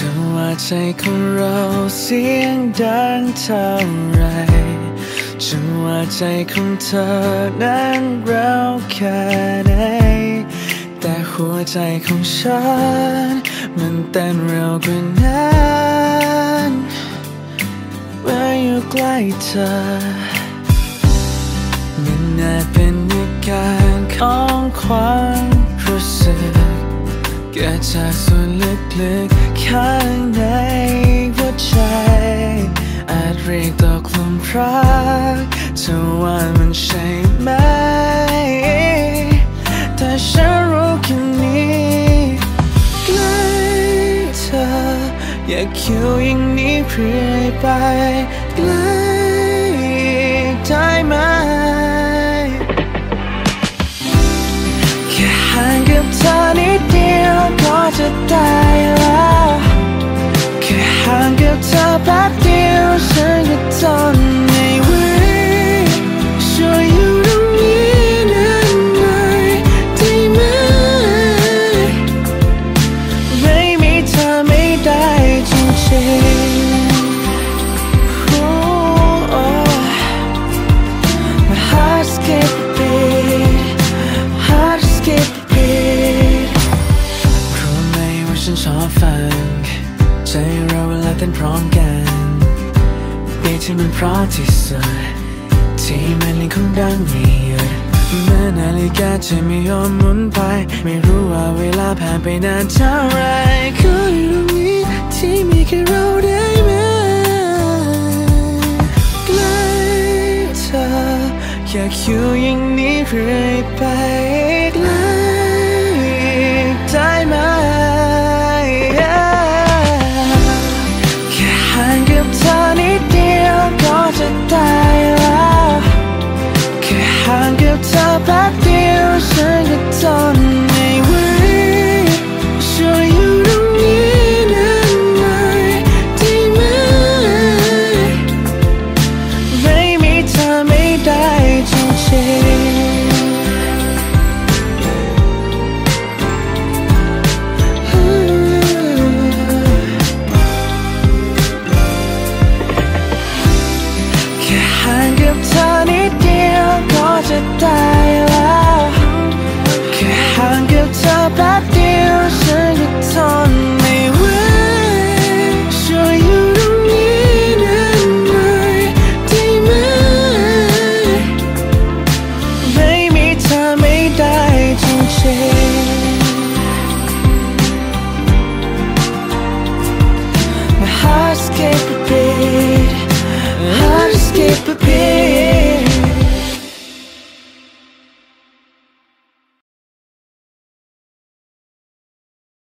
ธอว่าใจของเราเสียงดังเท่าไรจังหวะใจของเธอนั้นเราแค่ไหนแต่หัวใจของฉัน มันเต้นเร็วกว่านั้นเมื่ออยู่ใกล้เธอ มันอาจเป็นอาการของความรู้สึกเกิด จากส่วนลึกๆข้างในหัวใจ อาจเรียกตกลุมรักเธอว่ามันใช่ไหม แต่ฉันรู้แค่นี้ใกล้เธอ อยากอยู่อย่างนี้เรื่อไปใกล้ได้ไหม ใจเราเวลาเต้นพร้อมกันบีที่มันเพราะที่สุดที่มันยังคงดังไม่หยุดแม้นาฬิกาจะไม่ยอมหมุนไป ไม่รู้ว่าเวลาผ่านไปนานเท่าไรขออยู่ตรงนี้ที่มีแค่เราได้ไหมใกล้เธออยากอยู่อย่างนี้เรื่อยไป จริงๆ skip a bit Hard to skip a